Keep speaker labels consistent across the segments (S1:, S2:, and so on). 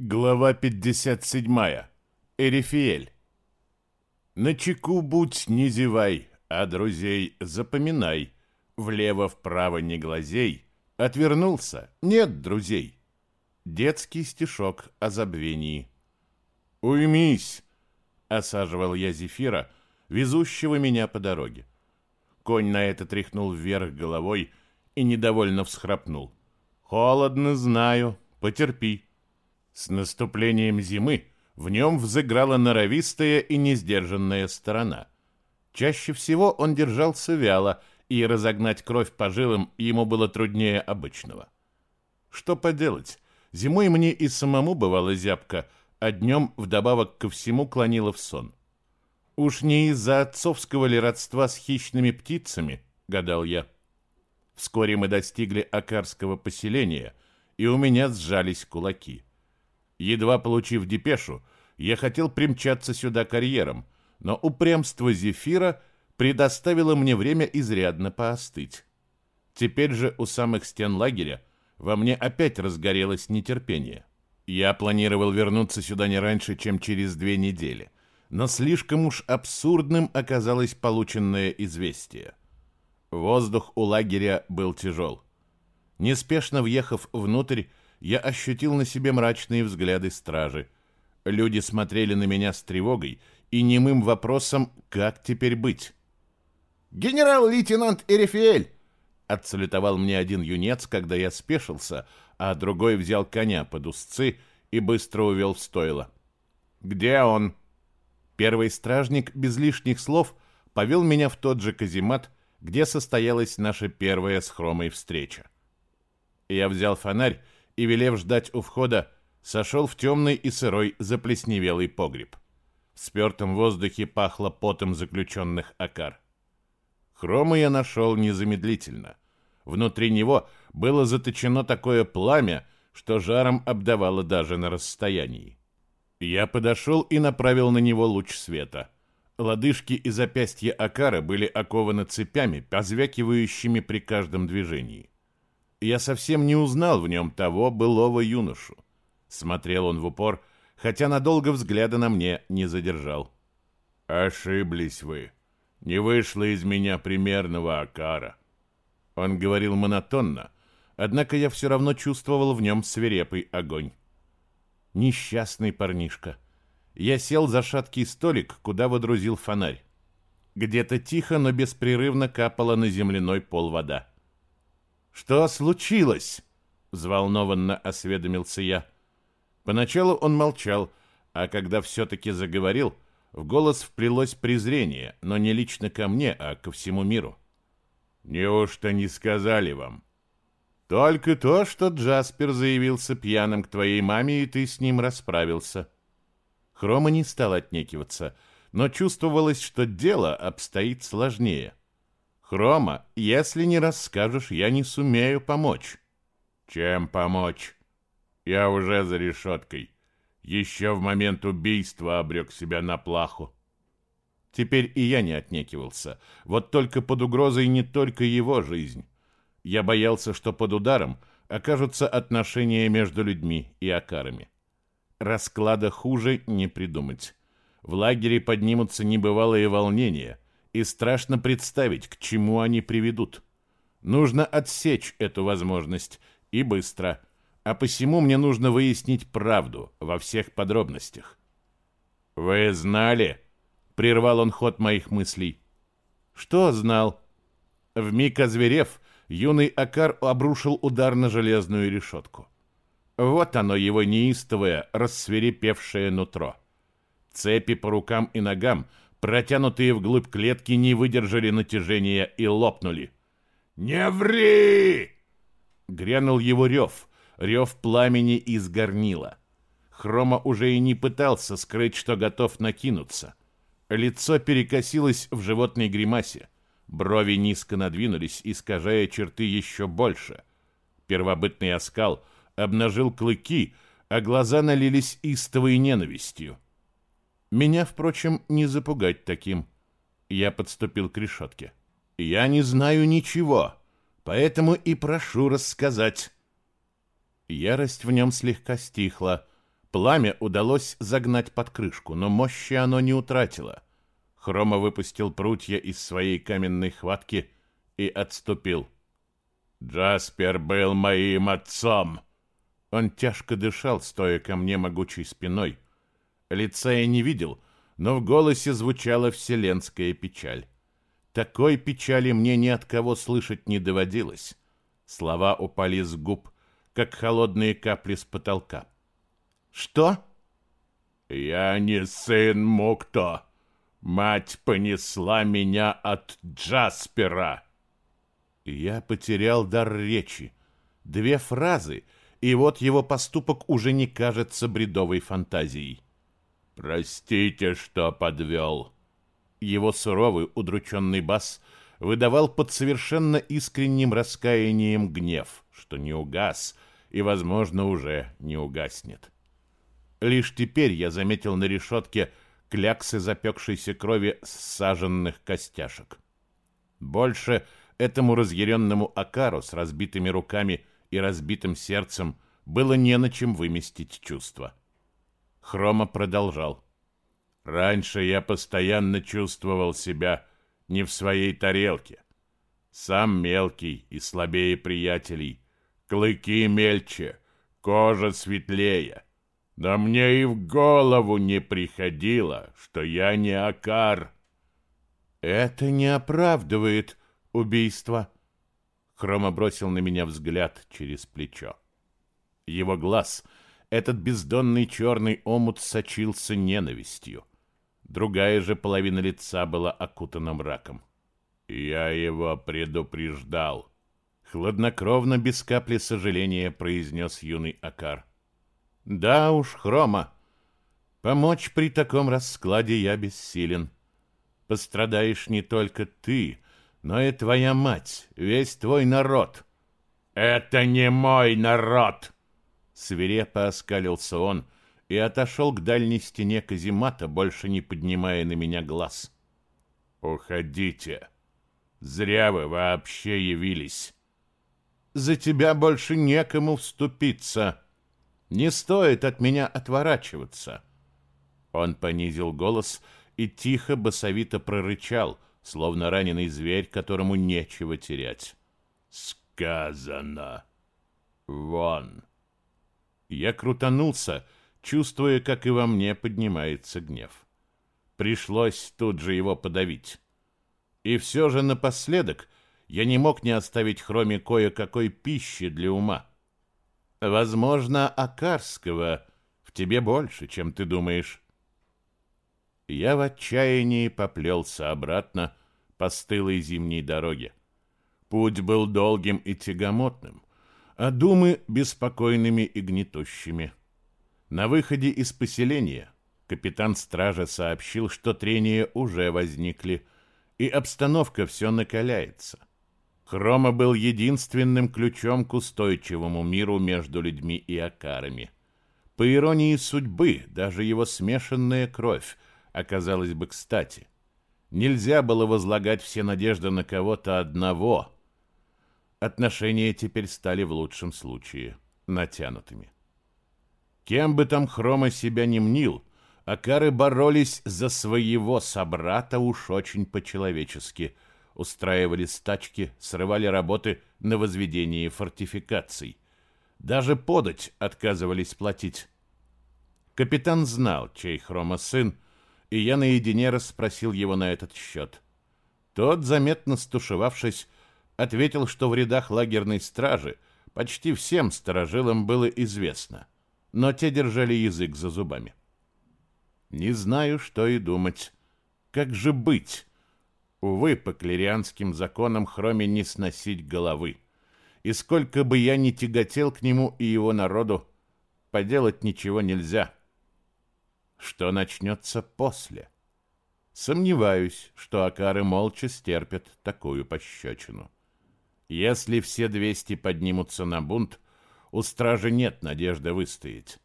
S1: Глава 57. Эрифиэль. На чеку будь, не зевай, а друзей запоминай. Влево-вправо не глазей. Отвернулся, нет друзей. Детский стишок о забвении. «Уймись!» — осаживал я Зефира, везущего меня по дороге. Конь на это тряхнул вверх головой и недовольно всхрапнул. «Холодно, знаю, потерпи». С наступлением зимы в нем взыграла норовистая и несдержанная сторона. Чаще всего он держался вяло, и разогнать кровь по жилам ему было труднее обычного. Что поделать, зимой мне и самому бывало зябко, а днем вдобавок ко всему клонило в сон. Уж не из-за отцовского ли родства с хищными птицами, гадал я. Вскоре мы достигли Акарского поселения, и у меня сжались кулаки. Едва получив депешу, я хотел примчаться сюда карьером, но упрямство Зефира предоставило мне время изрядно поостыть. Теперь же у самых стен лагеря во мне опять разгорелось нетерпение. Я планировал вернуться сюда не раньше, чем через две недели, но слишком уж абсурдным оказалось полученное известие. Воздух у лагеря был тяжел. Неспешно въехав внутрь, я ощутил на себе мрачные взгляды стражи. Люди смотрели на меня с тревогой и немым вопросом «как теперь быть?».
S2: «Генерал-лейтенант Эрифиэль!»
S1: Отсалютовал мне один юнец, когда я спешился, а другой взял коня под узцы и быстро увел в стойло. «Где он?» Первый стражник без лишних слов повел меня в тот же каземат, где состоялась наша первая с Хромой встреча. Я взял фонарь и, велев ждать у входа, сошел в темный и сырой заплесневелый погреб. В спертом воздухе пахло потом заключенных окар. Хрома я нашел незамедлительно. Внутри него было заточено такое пламя, что жаром обдавало даже на расстоянии. Я подошел и направил на него луч света. Лодыжки и запястья Акара были окованы цепями, позвякивающими при каждом движении. Я совсем не узнал в нем того былого юношу. Смотрел он в упор, хотя надолго взгляда на мне не задержал. «Ошиблись вы. Не вышло из меня примерного Акара». Он говорил монотонно, однако я все равно чувствовал в нем свирепый огонь. Несчастный парнишка. Я сел за шаткий столик, куда водрузил фонарь. Где-то тихо, но беспрерывно капала на земляной пол вода. «Что случилось?» — взволнованно осведомился я. Поначалу он молчал, а когда все-таки заговорил, в голос вплелось презрение, но не лично ко мне, а ко всему миру. «Неужто не сказали вам?» «Только то, что Джаспер заявился пьяным к твоей маме, и ты с ним расправился». Хрома не стал отнекиваться, но чувствовалось, что дело обстоит сложнее. Хрома, если не расскажешь, я не сумею помочь. Чем помочь? Я уже за решеткой. Еще в момент убийства обрек себя на плаху. Теперь и я не отнекивался. Вот только под угрозой не только его жизнь. Я боялся, что под ударом окажутся отношения между людьми и акарами. Расклада хуже не придумать. В лагере поднимутся небывалые волнения — и страшно представить, к чему они приведут. Нужно отсечь эту возможность, и быстро. А посему мне нужно выяснить правду во всех подробностях. «Вы знали?» — прервал он ход моих мыслей. «Что знал?» Вмиг озверев, юный Акар обрушил удар на железную решетку. Вот оно, его неистовое, рассверепевшее нутро. Цепи по рукам и ногам — протянутые вглубь клетки, не выдержали натяжения и лопнули. «Не ври!» Грянул его рев, рев пламени из горнила. Хрома уже и не пытался скрыть, что готов накинуться. Лицо перекосилось в животной гримасе. Брови низко надвинулись, искажая черты еще больше. Первобытный оскал обнажил клыки, а глаза налились истовой ненавистью. Меня, впрочем, не запугать таким. Я подступил к решетке. Я не знаю ничего, поэтому и прошу рассказать. Ярость в нем слегка стихла. Пламя удалось загнать под крышку, но мощи оно не утратило. Хрома выпустил прутья из своей каменной хватки и отступил. «Джаспер был моим отцом!» Он тяжко дышал, стоя ко мне могучей спиной. Лица я не видел, но в голосе звучала вселенская печаль. Такой печали мне ни от кого слышать не доводилось. Слова упали с губ, как холодные капли с потолка. «Что?» «Я не сын Мукто. Мать понесла меня от Джаспера». Я потерял дар речи. Две фразы, и вот его поступок уже не кажется бредовой фантазией. «Простите, что подвел». Его суровый, удрученный бас выдавал под совершенно искренним раскаянием гнев, что не угас и, возможно, уже не угаснет. Лишь теперь я заметил на решетке кляксы запекшейся крови саженных костяшек. Больше этому разъяренному Акару с разбитыми руками и разбитым сердцем было не на чем выместить чувства. Хрома продолжал. «Раньше я постоянно чувствовал себя не в своей тарелке. Сам мелкий и слабее приятелей, клыки мельче, кожа светлее. Да мне и в голову не приходило, что я не Акар».
S2: «Это не оправдывает убийство». Хрома бросил на меня взгляд через плечо.
S1: Его глаз, этот бездонный черный омут, сочился ненавистью. Другая же половина лица была окутана мраком. «Я его предупреждал», — хладнокровно, без капли сожаления, произнес юный Акар.
S2: «Да уж, Хрома, помочь при таком раскладе я бессилен. Пострадаешь не только ты, но и твоя мать, весь твой народ».
S1: «Это не мой народ!»
S2: Свирепо оскалился он, — и отошел к дальней стене каземата, больше не поднимая на меня глаз.
S1: «Уходите. Зря вы вообще явились».
S2: «За тебя больше некому вступиться. Не стоит от меня отворачиваться». Он понизил голос и тихо, басовито прорычал, словно раненый зверь, которому нечего терять.
S1: «Сказано. Вон».
S2: Я крутанулся, — чувствуя, как и во мне поднимается гнев. Пришлось тут же его подавить. И все же напоследок я не мог не оставить Хроме кое-какой пищи для ума. Возможно, Акарского в тебе больше, чем ты думаешь. Я в отчаянии поплелся обратно по стылой зимней дороге. Путь был долгим и тягомотным, а думы беспокойными и гнетущими. На выходе из поселения капитан стража сообщил, что трения уже возникли, и обстановка все накаляется. Хрома был единственным ключом к устойчивому миру между людьми и акарами. По иронии судьбы, даже его смешанная кровь оказалась бы кстати. Нельзя было возлагать все надежды на кого-то одного. Отношения теперь стали в лучшем случае натянутыми. Кем бы там Хрома себя не мнил, Акары боролись за своего собрата уж очень по-человечески. Устраивали стачки, срывали работы на возведении фортификаций. Даже подать отказывались платить. Капитан знал, чей Хрома сын, и я наедине расспросил его на этот счет. Тот, заметно стушевавшись, ответил, что в рядах лагерной стражи почти всем сторожилам было известно — но те держали язык за зубами. Не знаю, что и думать. Как же быть? Увы, по клерианским законам Хроме не сносить головы. И сколько бы я ни тяготел к нему и его народу, поделать ничего нельзя. Что начнется после? Сомневаюсь, что Акары молча стерпят такую пощечину. Если все двести поднимутся на бунт, у стражи нет надежды выстоять.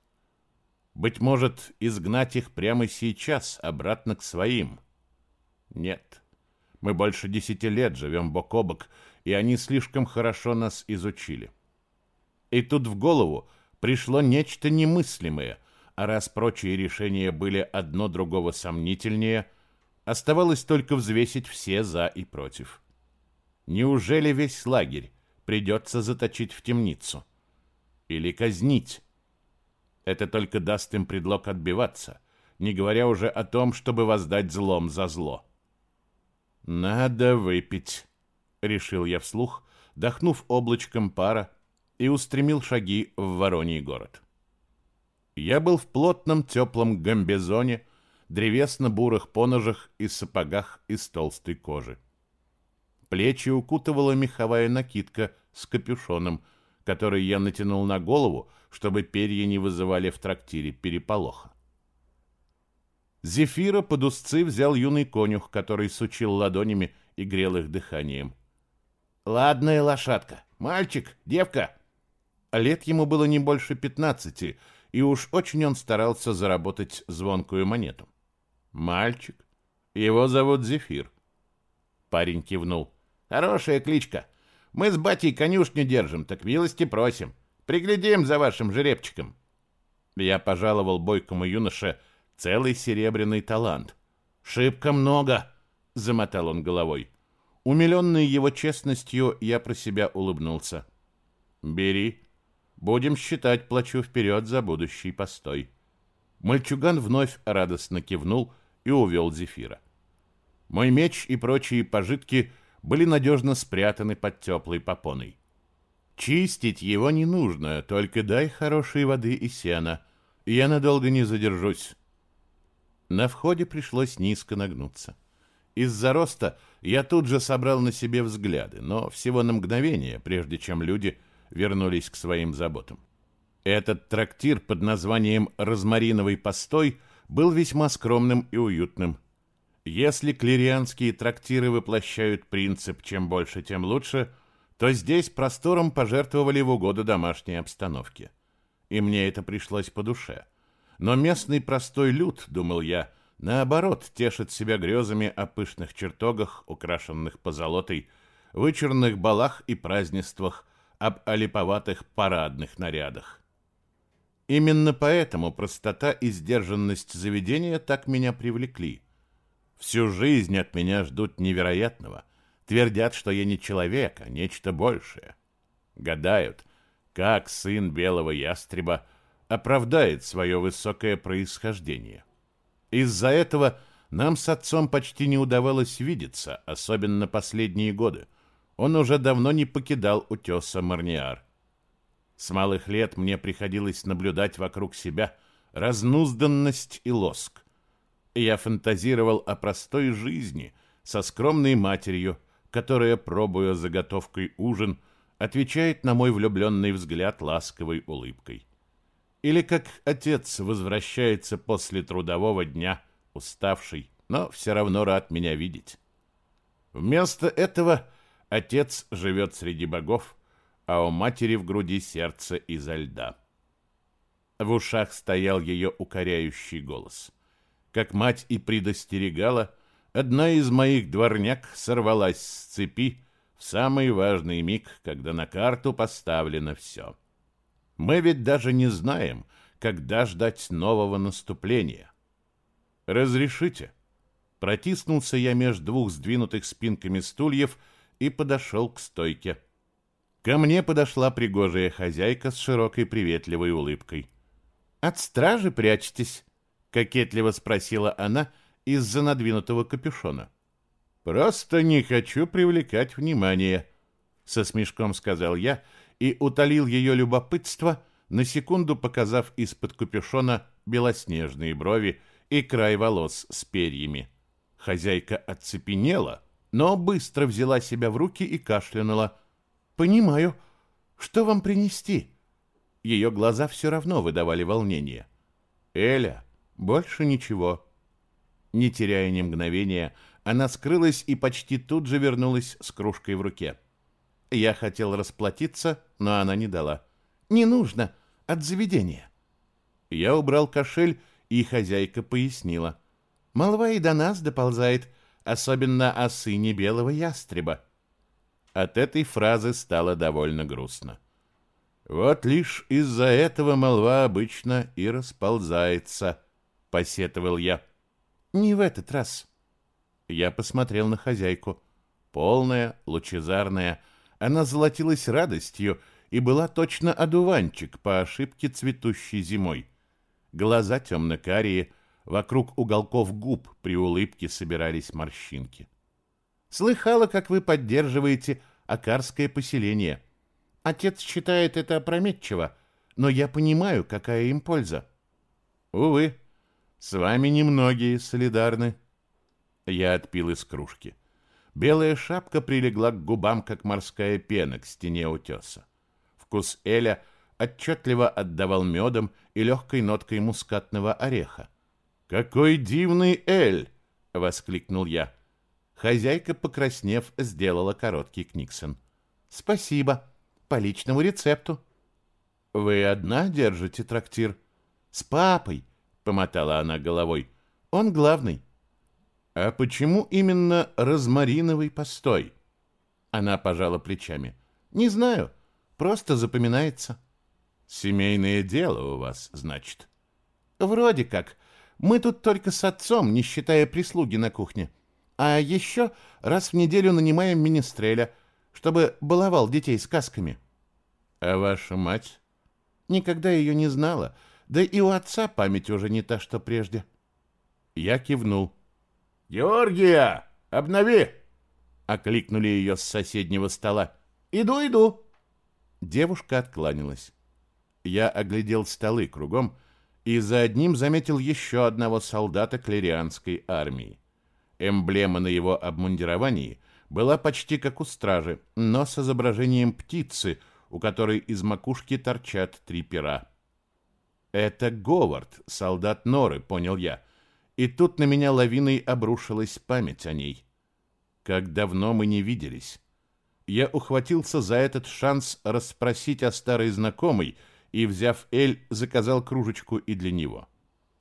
S2: Быть может, изгнать их прямо сейчас, обратно к своим? Нет. Мы больше десяти лет живем бок о бок, и они слишком хорошо нас изучили. И тут в голову пришло нечто немыслимое,
S1: а раз прочие решения были одно другого сомнительнее, оставалось только взвесить все «за» и «против». Неужели весь лагерь придется заточить в темницу? Или казнить? Это только даст им предлог отбиваться, не говоря уже о том, чтобы воздать злом за зло. «Надо выпить», — решил я вслух, дохнув облачком пара, и устремил шаги в Вороний город. Я был в плотном теплом гамбезоне, древесно-бурых поножах и сапогах из толстой кожи. Плечи укутывала меховая накидка с капюшоном, который я натянул на голову, чтобы перья не вызывали в трактире переполоха. Зефира под узцы взял юный конюх, который сучил ладонями и грел их дыханием. «Ладная лошадка. Мальчик, девка!» Лет ему было не больше пятнадцати, и уж очень он старался заработать звонкую монету. «Мальчик. Его зовут Зефир». Парень кивнул. «Хорошая кличка. Мы с батей конюшню держим, так милости просим. Приглядим за вашим жеребчиком». Я пожаловал бойкому юноше целый серебряный талант. «Шибко много!» — замотал он головой. Умиленный его честностью, я про себя улыбнулся. «Бери», Будем считать, плачу вперед за будущий постой. Мальчуган вновь радостно кивнул и увел Зефира. Мой меч и прочие пожитки были надежно спрятаны под теплой попоной. Чистить его не нужно, только дай хорошей воды и сена. Я надолго не задержусь. На входе пришлось низко нагнуться. Из-за роста я тут же собрал на себе взгляды, но всего на мгновение, прежде чем люди вернулись к своим заботам. Этот трактир под названием «Розмариновый постой» был весьма скромным и уютным. Если клерианские трактиры воплощают принцип «чем больше, тем лучше», то здесь простором пожертвовали в угоду домашней обстановке. И мне это пришлось по душе. Но местный простой люд, думал я, наоборот, тешит себя грезами о пышных чертогах, украшенных позолотой, вычурных балах и празднествах, об олиповатых парадных нарядах. Именно поэтому простота и сдержанность заведения так меня привлекли. Всю жизнь от меня ждут невероятного, твердят, что я не человек, а нечто большее. Гадают, как сын белого ястреба оправдает свое высокое происхождение. Из-за этого нам с отцом почти не удавалось видеться, особенно последние годы он уже давно не покидал утеса Марниар. С малых лет мне приходилось наблюдать вокруг себя разнузданность и лоск. Я фантазировал о простой жизни со скромной матерью, которая, пробуя заготовкой ужин, отвечает на мой влюбленный взгляд ласковой улыбкой. Или как отец возвращается после трудового дня, уставший, но все равно рад меня видеть. Вместо этого Отец живет среди богов, а у матери в груди сердце изо льда. В ушах стоял ее укоряющий голос. Как мать и предостерегала, одна из моих дворняк сорвалась с цепи в самый важный миг, когда на карту поставлено все. Мы ведь даже не знаем, когда ждать нового наступления. «Разрешите?» Протиснулся я между двух сдвинутых спинками стульев — и подошел к стойке. Ко мне подошла пригожая хозяйка с широкой приветливой улыбкой. «От стражи прячетесь?» — кокетливо спросила она из-за надвинутого капюшона. «Просто не хочу привлекать внимание», — со смешком сказал я и утолил ее любопытство, на секунду показав из-под капюшона белоснежные брови и край волос с перьями. Хозяйка оцепенела, но быстро взяла себя в руки и кашлянула. «Понимаю. Что вам принести?» Ее глаза все равно выдавали волнение. «Эля, больше ничего». Не теряя ни мгновения, она скрылась и почти тут же вернулась с кружкой в руке. Я хотел расплатиться, но она не дала. «Не нужно. От заведения». Я убрал кошель, и хозяйка пояснила. «Молва и до нас доползает особенно о сыне белого ястреба. От этой фразы стало довольно грустно. Вот лишь из-за этого молва обычно и расползается, посетовал я. Не в этот раз. Я посмотрел на хозяйку. Полная, лучезарная, она золотилась радостью и была точно одуванчик по ошибке цветущей зимой. Глаза темно-карие, вокруг уголков губ при улыбке собирались морщинки. Слыхала, как вы поддерживаете акарское поселение. Отец считает это опрометчиво, но я понимаю, какая им польза. Увы, с вами немногие солидарны. Я отпил из кружки. Белая шапка прилегла к губам, как морская пена к стене утеса. Вкус Эля отчетливо отдавал медом и легкой ноткой мускатного ореха. «Какой дивный Эль!» — воскликнул я. Хозяйка, покраснев, сделала короткий книксон. «Спасибо. По личному рецепту». «Вы одна держите трактир?» «С папой», — помотала она головой. «Он главный». «А почему именно розмариновый постой?» Она пожала плечами. «Не знаю. Просто запоминается». «Семейное дело у вас, значит?» «Вроде как. Мы тут только с отцом, не считая прислуги на кухне». А еще раз в неделю нанимаем министреля, чтобы баловал детей сказками. А ваша мать? Никогда ее не знала, да и у отца память уже не та, что прежде. Я кивнул. «Георгия, обнови!» Окликнули ее с соседнего стола. «Иду, иду!» Девушка откланялась. Я оглядел столы кругом и за одним заметил еще одного солдата клерианской армии. Эмблема на его обмундировании была почти как у стражи, но с изображением птицы, у которой из макушки торчат три пера. «Это Говард, солдат Норы», — понял я. И тут на меня лавиной обрушилась память о ней. Как давно мы не виделись. Я ухватился за этот шанс расспросить о старой знакомой и, взяв Эль, заказал кружечку и для него. —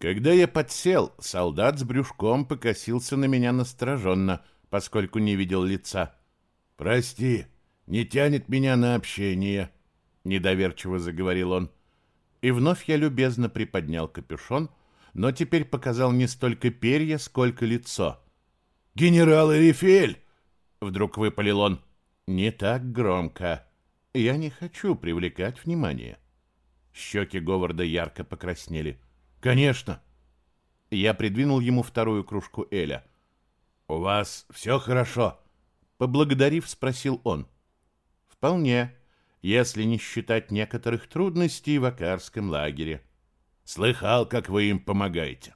S1: когда я подсел, солдат с брюшком покосился на меня настороженно, поскольку не видел лица. «Прости, не тянет меня на общение», — недоверчиво заговорил он. И вновь я любезно приподнял капюшон, но теперь показал не столько перья, сколько лицо. «Генерал Эрифель!» — вдруг выпалил он. «Не так громко. Я не хочу привлекать внимание». Щеки Говарда ярко покраснели. — «Конечно». Я придвинул ему вторую кружку Эля. «У вас все хорошо?» Поблагодарив, спросил он. «Вполне, если не считать некоторых трудностей в Акарском лагере». «Слыхал, как вы им помогаете».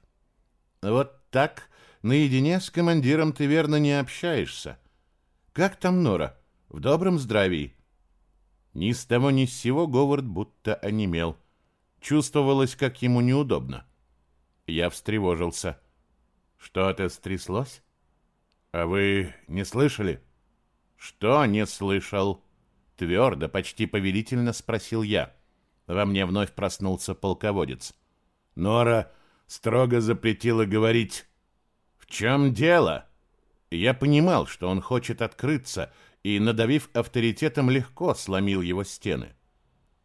S1: «Вот так, наедине с командиром ты верно не общаешься. Как там Нора? В добром здравии?» Ни с того ни с сего Говард будто онемел. Чувствовалось, как ему неудобно. Я встревожился. Что-то стряслось? А вы не слышали? Что не слышал? Твердо, почти повелительно спросил я. Во мне вновь проснулся полководец. Нора строго запретила говорить. В чем дело? Я понимал, что он хочет открыться, и, надавив авторитетом, легко сломил его стены.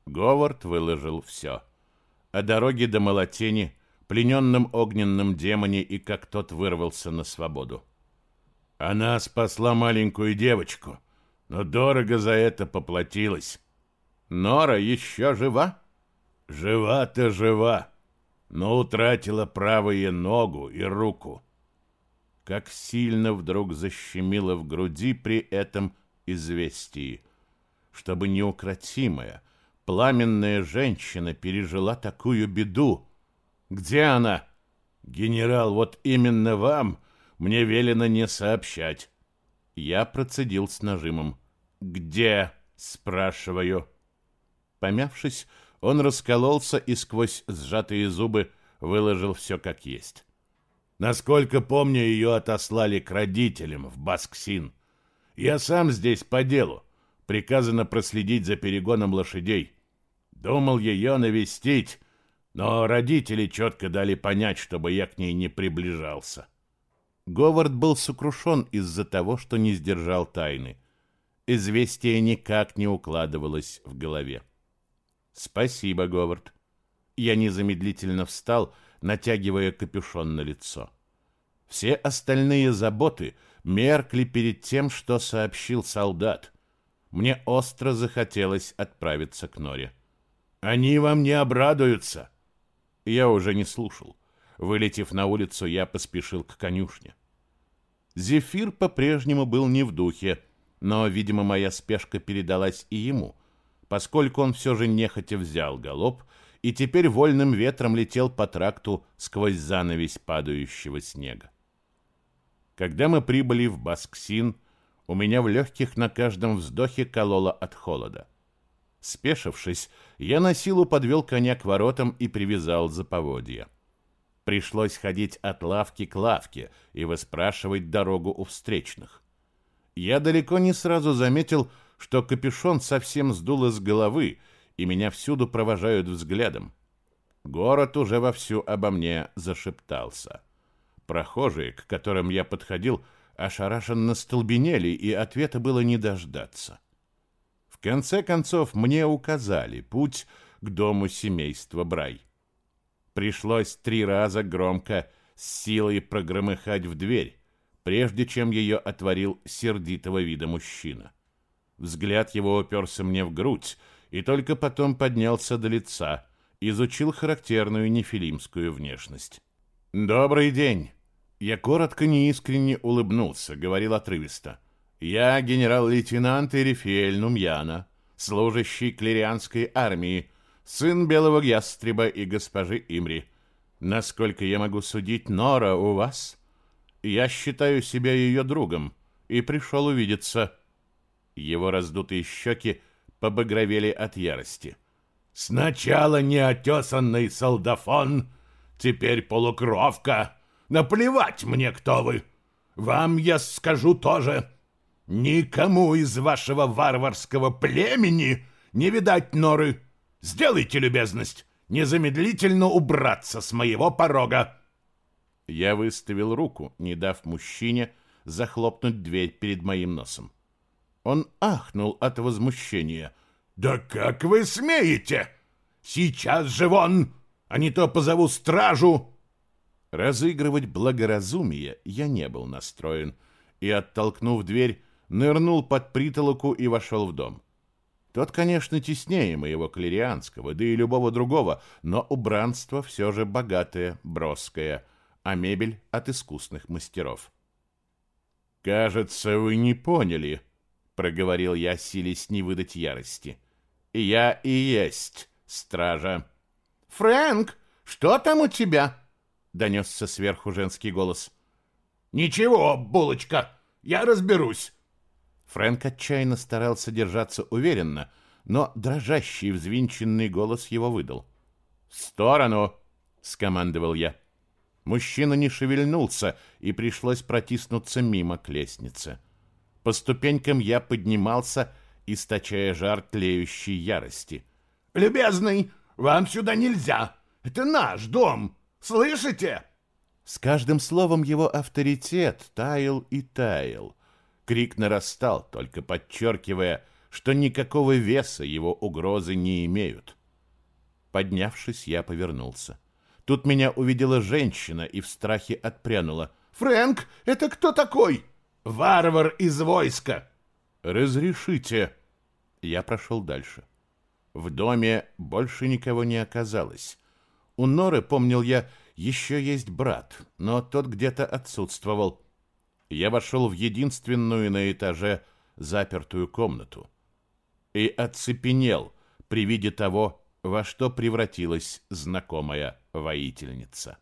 S1: Говард выложил все о дороге до Молотени, плененном огненном демоне и как тот вырвался на свободу. Она спасла маленькую девочку, но дорого за это поплатилась. Нора еще жива? Жива-то жива, но утратила правую ногу и руку. Как сильно вдруг защемило в груди при этом известии, чтобы неукротимая, Пламенная женщина пережила такую беду. Где она? Генерал, вот именно вам мне велено не сообщать. Я процедил с нажимом. Где? спрашиваю. Помявшись, он раскололся и сквозь сжатые зубы выложил все как есть. Насколько помню, ее отослали к родителям в Басксин. Я сам здесь по делу. Приказано проследить за перегоном лошадей. Думал ее навестить, но родители четко дали понять, чтобы я к ней не приближался. Говард был сокрушен из-за того, что не сдержал тайны. Известие никак не укладывалось в голове. Спасибо, Говард. Я незамедлительно встал, натягивая капюшон на лицо. Все остальные заботы меркли перед тем, что сообщил солдат. Мне остро захотелось отправиться к Норе.
S2: «Они вам не обрадуются!»
S1: Я уже не слушал. Вылетев на улицу, я поспешил к конюшне. Зефир по-прежнему был не в духе, но, видимо, моя спешка передалась и ему, поскольку он все же нехотя взял галоп и теперь вольным ветром летел по тракту сквозь занавесь падающего снега. Когда мы прибыли в Басксин, у меня в легких на каждом вздохе кололо от холода. Спешившись, я на силу подвел коня к воротам и привязал за поводья. Пришлось ходить от лавки к лавке и выспрашивать дорогу у встречных. Я далеко не сразу заметил, что капюшон совсем сдуло с головы, и меня всюду провожают взглядом. Город уже вовсю обо мне зашептался. Прохожие, к которым я подходил, ошарашенно столбенели, и ответа было не дождаться. В конце концов, мне указали путь к дому семейства Брай. Пришлось три раза громко с силой прогромыхать в дверь, прежде чем ее отворил сердитого вида мужчина. Взгляд его уперся мне в грудь, и только потом поднялся до лица, изучил характерную нефилимскую внешность. «Добрый день!» Я коротко неискренне улыбнулся, говорил отрывисто. «Я генерал-лейтенант Эрифель Нумьяна, служащий клерианской армии, сын белого ястреба и госпожи Имри. Насколько я могу судить, Нора у вас? Я считаю себя ее другом и пришел увидеться». Его раздутые щеки побагровели от ярости.
S2: «Сначала неотесанный солдафон, теперь полукровка. Наплевать мне, кто вы. Вам я скажу тоже. Никому из вашего варварского племени не видать норы. Сделайте любезность, незамедлительно убраться с моего порога.
S1: Я выставил руку, не дав мужчине захлопнуть дверь перед моим носом. Он ахнул от возмущения.
S2: «Да как вы смеете? Сейчас же вон, а не то позову стражу!»
S1: Разыгрывать благоразумие я не был настроен, и, оттолкнув дверь, нырнул под притолоку и вошел в дом. Тот, конечно, теснее моего клерианского, да и любого другого, но убранство все же богатое, броское, а мебель от искусных мастеров. «Кажется, вы не поняли», — проговорил я, силясь не выдать ярости. «Я и есть стража».
S2: «Фрэнк, что там у тебя?»
S1: — донесся сверху женский голос.
S2: «Ничего, булочка, я разберусь».
S1: Фрэнк отчаянно старался держаться уверенно, но дрожащий взвинченный голос его выдал. «В сторону!» — скомандовал я. Мужчина не шевельнулся, и пришлось протиснуться мимо к лестнице. По ступенькам я поднимался, источая жар тлеющей ярости.
S2: «Любезный, вам сюда нельзя! Это наш дом! Слышите?»
S1: С каждым словом его авторитет таял и таял. Крик нарастал, только подчеркивая, что никакого веса его угрозы не имеют. Поднявшись, я повернулся. Тут меня увидела женщина и в страхе отпрянула.
S2: «Фрэнк, это кто такой?» «Варвар из войска!»
S1: «Разрешите!» Я прошел дальше. В доме больше никого не оказалось. У Норы, помнил я, еще есть брат, но тот где-то отсутствовал я вошел в единственную на этаже запертую комнату и оцепенел при виде того, во что превратилась знакомая воительница.